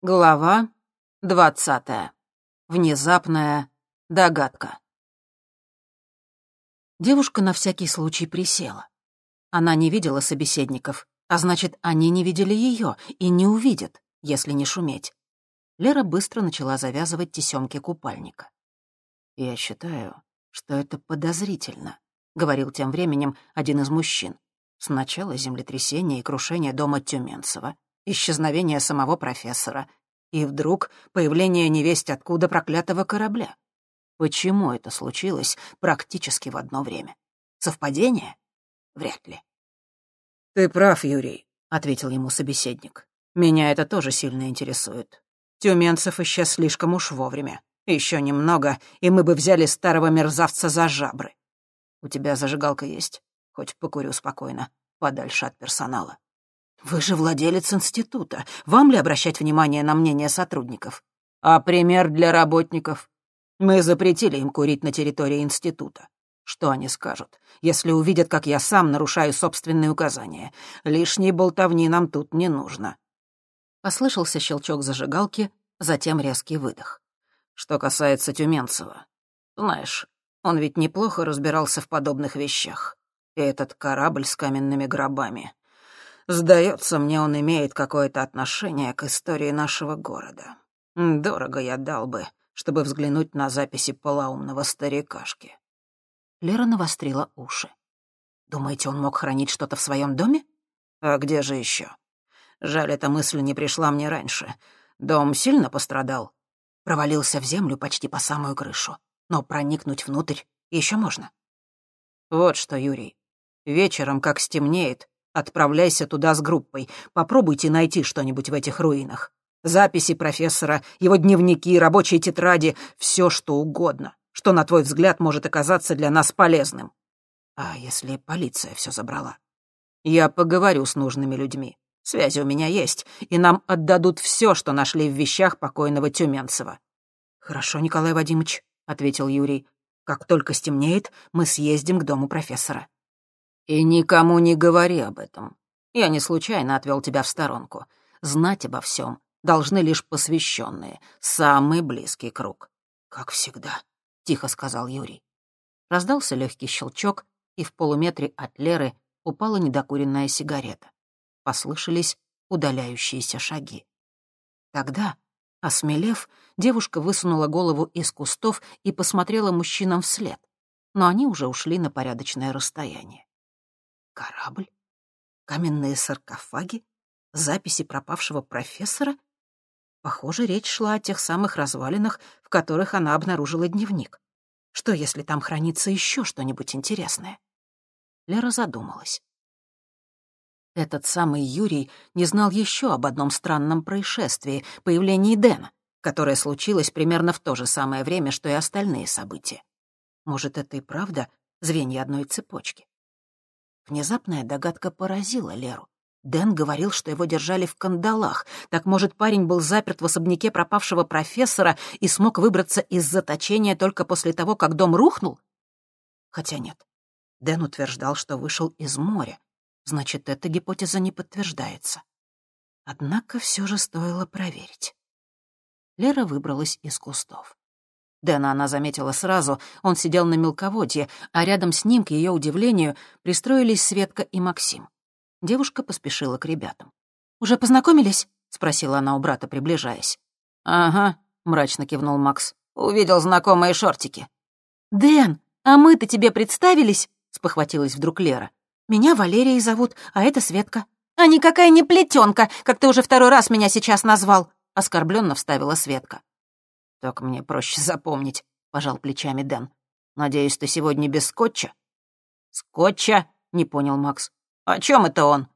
Глава двадцатая. Внезапная догадка. Девушка на всякий случай присела. Она не видела собеседников, а значит, они не видели ее и не увидят, если не шуметь. Лера быстро начала завязывать тесемки купальника. «Я считаю, что это подозрительно», — говорил тем временем один из мужчин. «Сначала землетрясение и крушение дома Тюменцева, исчезновение самого профессора и вдруг появление невесть откуда проклятого корабля. Почему это случилось практически в одно время? Совпадение? Вряд ли. «Ты прав, Юрий», — ответил ему собеседник. «Меня это тоже сильно интересует. Тюменцев исчез слишком уж вовремя. Еще немного, и мы бы взяли старого мерзавца за жабры. У тебя зажигалка есть? Хоть покурю спокойно, подальше от персонала». «Вы же владелец института. Вам ли обращать внимание на мнение сотрудников?» «А пример для работников?» «Мы запретили им курить на территории института. Что они скажут, если увидят, как я сам нарушаю собственные указания? Лишней болтовни нам тут не нужно». Послышался щелчок зажигалки, затем резкий выдох. «Что касается Тюменцева, знаешь, он ведь неплохо разбирался в подобных вещах. И этот корабль с каменными гробами. Сдается мне, он имеет какое-то отношение к истории нашего города. Дорого я дал бы, чтобы взглянуть на записи полоумного старикашки. Лера навострила уши. «Думаете, он мог хранить что-то в своем доме?» «А где же еще? Жаль, эта мысль не пришла мне раньше. Дом сильно пострадал?» Провалился в землю почти по самую крышу. Но проникнуть внутрь еще можно. «Вот что, Юрий. Вечером, как стемнеет, Отправляйся туда с группой. Попробуйте найти что-нибудь в этих руинах. Записи профессора, его дневники, рабочие тетради — все что угодно, что, на твой взгляд, может оказаться для нас полезным. А если полиция все забрала? Я поговорю с нужными людьми. Связи у меня есть, и нам отдадут все, что нашли в вещах покойного Тюменцева. «Хорошо, Николай Вадимович», — ответил Юрий. «Как только стемнеет, мы съездим к дому профессора». «И никому не говори об этом. Я не случайно отвел тебя в сторонку. Знать обо всем должны лишь посвященные, самый близкий круг». «Как всегда», — тихо сказал Юрий. Раздался легкий щелчок, и в полуметре от Леры упала недокуренная сигарета. Послышались удаляющиеся шаги. Тогда, осмелев, девушка высунула голову из кустов и посмотрела мужчинам вслед, но они уже ушли на порядочное расстояние. Корабль? Каменные саркофаги? Записи пропавшего профессора? Похоже, речь шла о тех самых развалинах, в которых она обнаружила дневник. Что, если там хранится еще что-нибудь интересное? Лера задумалась. Этот самый Юрий не знал еще об одном странном происшествии — появлении Дэна, которое случилось примерно в то же самое время, что и остальные события. Может, это и правда звенья одной цепочки? Внезапная догадка поразила Леру. Дэн говорил, что его держали в кандалах. Так, может, парень был заперт в особняке пропавшего профессора и смог выбраться из заточения только после того, как дом рухнул? Хотя нет. Дэн утверждал, что вышел из моря. Значит, эта гипотеза не подтверждается. Однако все же стоило проверить. Лера выбралась из кустов. Дэна она заметила сразу, он сидел на мелководье, а рядом с ним, к ее удивлению, пристроились Светка и Максим. Девушка поспешила к ребятам. «Уже познакомились?» — спросила она у брата, приближаясь. «Ага», — мрачно кивнул Макс. «Увидел знакомые шортики». «Дэн, а мы-то тебе представились?» — спохватилась вдруг Лера. «Меня Валерией зовут, а это Светка». «А никакая не плетенка, как ты уже второй раз меня сейчас назвал», — оскорбленно вставила Светка. «Так мне проще запомнить», — пожал плечами Дэн. «Надеюсь, ты сегодня без скотча?» «Скотча?» — не понял Макс. «О чем это он?»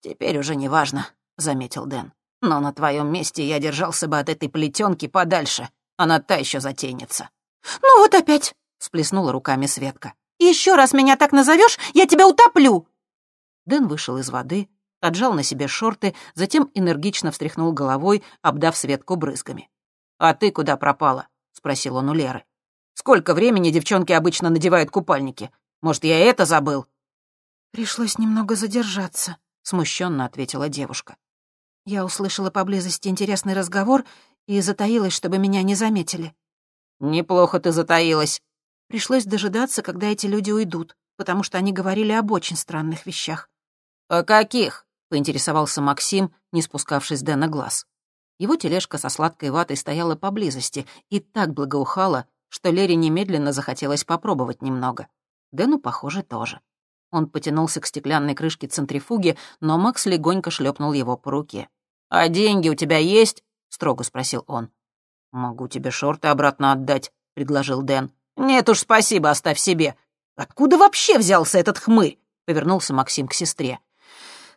«Теперь уже не важно», — заметил Дэн. «Но на твоем месте я держался бы от этой плетенки подальше. Она та еще затенится». «Ну вот опять», — сплеснула руками Светка. «Еще раз меня так назовешь, я тебя утоплю!» Дэн вышел из воды, отжал на себе шорты, затем энергично встряхнул головой, обдав Светку брызгами. «А ты куда пропала?» — спросил он у Леры. «Сколько времени девчонки обычно надевают купальники? Может, я это забыл?» «Пришлось немного задержаться», — смущенно ответила девушка. Я услышала поблизости интересный разговор и затаилась, чтобы меня не заметили. «Неплохо ты затаилась». Пришлось дожидаться, когда эти люди уйдут, потому что они говорили об очень странных вещах. «О каких?» — поинтересовался Максим, не спускавшись с Дэна глаз. Его тележка со сладкой ватой стояла поблизости и так благоухала, что Лере немедленно захотелось попробовать немного. Дэну, похоже, тоже. Он потянулся к стеклянной крышке центрифуги, но Макс легонько шлепнул его по руке. «А деньги у тебя есть?» — строго спросил он. «Могу тебе шорты обратно отдать», — предложил Дэн. «Нет уж, спасибо, оставь себе. Откуда вообще взялся этот хмырь?» — повернулся Максим к сестре.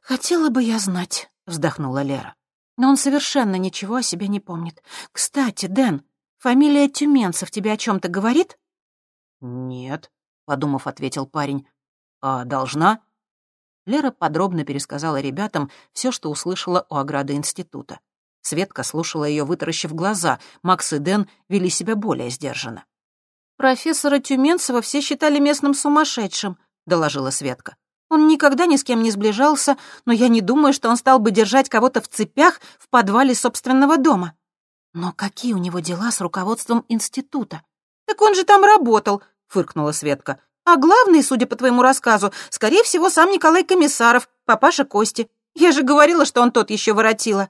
«Хотела бы я знать», — вздохнула Лера. «Но он совершенно ничего о себе не помнит. Кстати, Дэн, фамилия Тюменцев тебе о чем то говорит?» «Нет», — подумав, ответил парень. «А должна?» Лера подробно пересказала ребятам все, что услышала у ограды института. Светка слушала ее, вытаращив глаза. Макс и Дэн вели себя более сдержанно. «Профессора Тюменцева все считали местным сумасшедшим», — доложила Светка. «Он никогда ни с кем не сближался, но я не думаю, что он стал бы держать кого-то в цепях в подвале собственного дома. Но какие у него дела с руководством института?» «Так он же там работал», — фыркнула Светка. А главный, судя по твоему рассказу, скорее всего, сам Николай Комиссаров, папаша Кости. Я же говорила, что он тот еще воротила.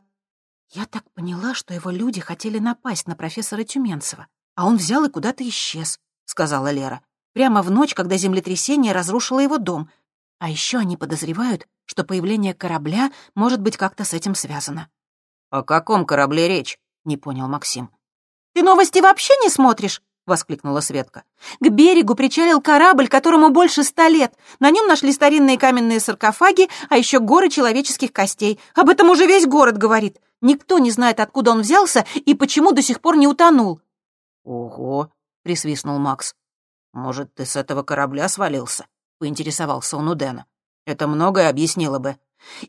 Я так поняла, что его люди хотели напасть на профессора Тюменцева, а он взял и куда-то исчез, сказала Лера. Прямо в ночь, когда землетрясение разрушило его дом. А еще они подозревают, что появление корабля может быть как-то с этим связано. «О каком корабле речь?» — не понял Максим. «Ты новости вообще не смотришь?» воскликнула Светка. «К берегу причалил корабль, которому больше ста лет. На нем нашли старинные каменные саркофаги, а еще горы человеческих костей. Об этом уже весь город говорит. Никто не знает, откуда он взялся и почему до сих пор не утонул». «Ого!» — присвистнул Макс. «Может, ты с этого корабля свалился?» — поинтересовался он у Дэна. «Это многое объяснило бы».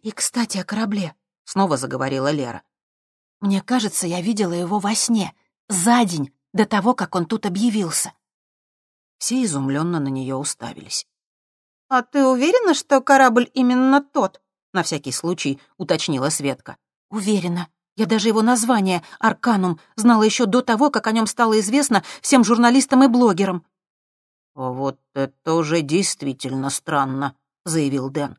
«И, кстати, о корабле», — снова заговорила Лера. «Мне кажется, я видела его во сне, за день до того, как он тут объявился. Все изумленно на нее уставились. «А ты уверена, что корабль именно тот?» — на всякий случай уточнила Светка. «Уверена. Я даже его название, Арканум, знала еще до того, как о нем стало известно всем журналистам и блогерам». «Вот это уже действительно странно», — заявил Дэн.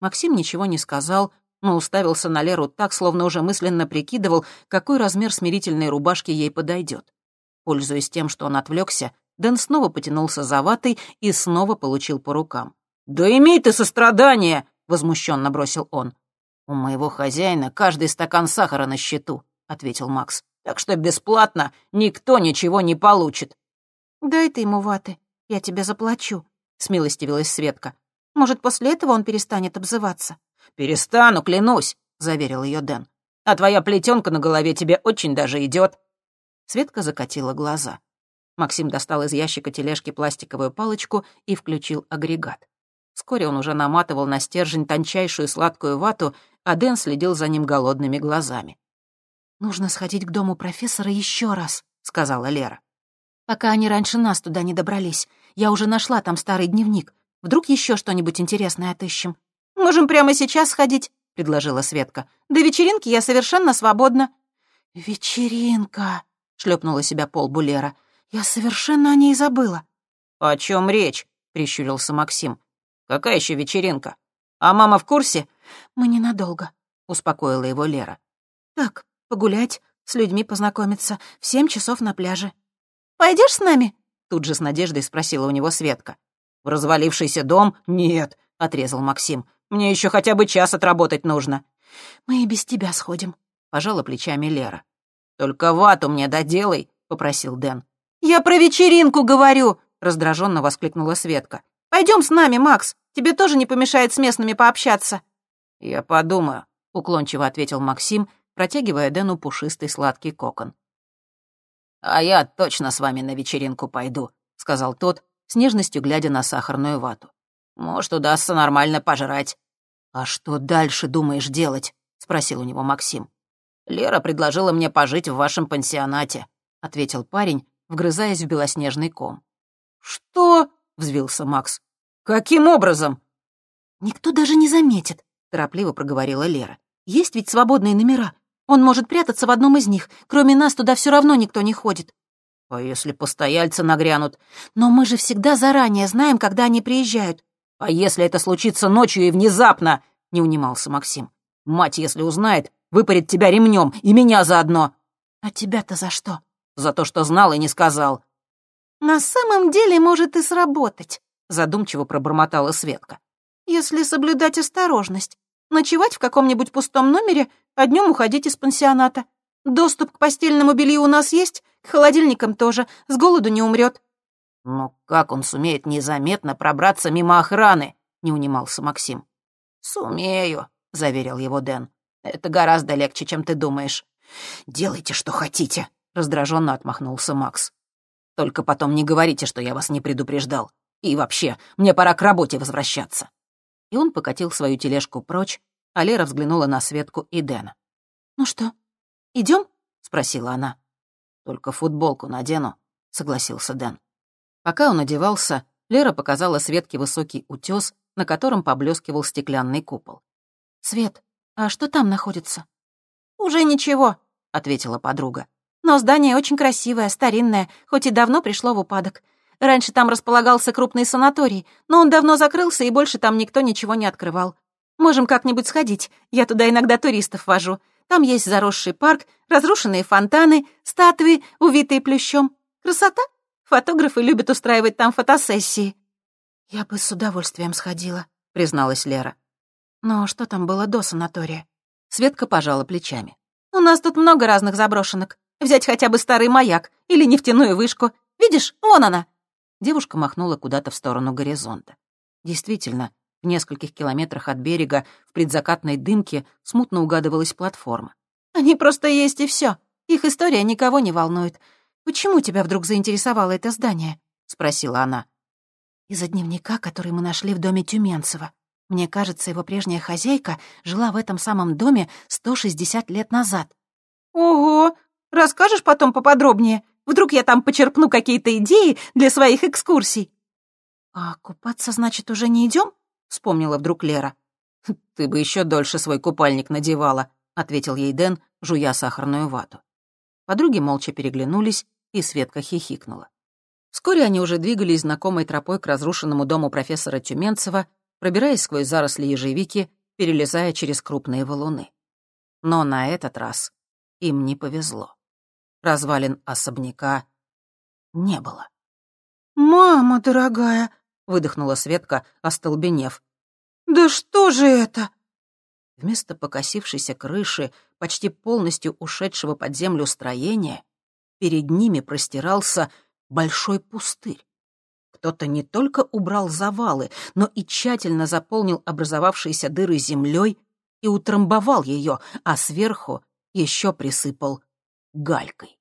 Максим ничего не сказал, но уставился на Леру так, словно уже мысленно прикидывал, какой размер смирительной рубашки ей подойдет. Пользуясь тем, что он отвлекся, Дэн снова потянулся за ватой и снова получил по рукам. «Да имей ты сострадание!» — возмущенно бросил он. «У моего хозяина каждый стакан сахара на счету», — ответил Макс. «Так что бесплатно никто ничего не получит». «Дай ты ему ваты, я тебе заплачу», — смилостивилась Светка. «Может, после этого он перестанет обзываться?» «Перестану, клянусь», — заверил ее Дэн. «А твоя плетенка на голове тебе очень даже идет. Светка закатила глаза. Максим достал из ящика тележки пластиковую палочку и включил агрегат. Вскоре он уже наматывал на стержень тончайшую сладкую вату, а Дэн следил за ним голодными глазами. «Нужно сходить к дому профессора еще раз», — сказала Лера. «Пока они раньше нас туда не добрались. Я уже нашла там старый дневник. Вдруг еще что-нибудь интересное отыщем». «Можем прямо сейчас сходить», — предложила Светка. «До вечеринки я совершенно свободна». «Вечеринка», — шлепнула себя пол Булера. «Я совершенно о ней забыла». «О чем речь?» — прищурился Максим. «Какая еще вечеринка? А мама в курсе?» «Мы ненадолго», — успокоила его Лера. «Так, погулять, с людьми познакомиться, в семь часов на пляже». «Пойдешь с нами?» — тут же с надеждой спросила у него Светка. «В развалившийся дом? Нет», — отрезал Максим. «Мне еще хотя бы час отработать нужно». «Мы и без тебя сходим», — пожала плечами Лера. «Только вату мне доделай», — попросил Дэн. «Я про вечеринку говорю!» — раздраженно воскликнула Светка. «Пойдем с нами, Макс. Тебе тоже не помешает с местными пообщаться». «Я подумаю», — уклончиво ответил Максим, протягивая Дэну пушистый сладкий кокон. «А я точно с вами на вечеринку пойду», — сказал тот, с нежностью глядя на сахарную вату. «Может, удастся нормально пожрать». «А что дальше думаешь делать?» — спросил у него Максим. «Лера предложила мне пожить в вашем пансионате», — ответил парень, вгрызаясь в белоснежный ком. «Что?» — взвился Макс. «Каким образом?» «Никто даже не заметит», — торопливо проговорила Лера. Есть ведь свободные номера. Он может прятаться в одном из них. Кроме нас туда все равно никто не ходит. А если постояльцы нагрянут? Но мы же всегда заранее знаем, когда они приезжают. А если это случится ночью и внезапно? Не унимался Максим. Мать, если узнает, выпарит тебя ремнем и меня заодно. А тебя-то за что? За то, что знал и не сказал. На самом деле может и сработать, задумчиво пробормотала Светка. Если соблюдать осторожность. Ночевать в каком-нибудь пустом номере, а днем уходить из пансионата. Доступ к постельному белью у нас есть, к холодильникам тоже, с голоду не умрет. Но как он сумеет незаметно пробраться мимо охраны? Не унимался Максим. Сумею, заверил его Дэн. Это гораздо легче, чем ты думаешь. Делайте, что хотите, раздраженно отмахнулся Макс. Только потом не говорите, что я вас не предупреждал. И вообще, мне пора к работе возвращаться и он покатил свою тележку прочь, а Лера взглянула на Светку и Дэна. «Ну что, идем? спросила она. «Только футболку надену», — согласился Дэн. Пока он одевался, Лера показала Светке высокий утес, на котором поблескивал стеклянный купол. «Свет, а что там находится?» «Уже ничего», — ответила подруга. «Но здание очень красивое, старинное, хоть и давно пришло в упадок. Раньше там располагался крупный санаторий, но он давно закрылся, и больше там никто ничего не открывал. Можем как-нибудь сходить, я туда иногда туристов вожу. Там есть заросший парк, разрушенные фонтаны, статуи, увитые плющом. Красота? Фотографы любят устраивать там фотосессии». «Я бы с удовольствием сходила», — призналась Лера. «Но что там было до санатория?» Светка пожала плечами. «У нас тут много разных заброшенок. Взять хотя бы старый маяк или нефтяную вышку. Видишь, вон она, Девушка махнула куда-то в сторону горизонта. Действительно, в нескольких километрах от берега в предзакатной дымке смутно угадывалась платформа. «Они просто есть и все. Их история никого не волнует. Почему тебя вдруг заинтересовало это здание?» — спросила она. «Из-за дневника, который мы нашли в доме Тюменцева. Мне кажется, его прежняя хозяйка жила в этом самом доме 160 лет назад». «Ого! Расскажешь потом поподробнее? Вдруг я там почерпну какие-то идеи для своих экскурсий». «А купаться, значит, уже не идем? вспомнила вдруг Лера. «Ты бы еще дольше свой купальник надевала», — ответил ей Дэн, жуя сахарную вату. Подруги молча переглянулись, и Светка хихикнула. Вскоре они уже двигались знакомой тропой к разрушенному дому профессора Тюменцева, пробираясь сквозь заросли ежевики, перелезая через крупные валуны. Но на этот раз им не повезло развалин особняка не было. «Мама дорогая!» — выдохнула Светка, остолбенев. «Да что же это?» Вместо покосившейся крыши, почти полностью ушедшего под землю строения, перед ними простирался большой пустырь. Кто-то не только убрал завалы, но и тщательно заполнил образовавшиеся дыры землей и утрамбовал ее, а сверху еще присыпал галькой.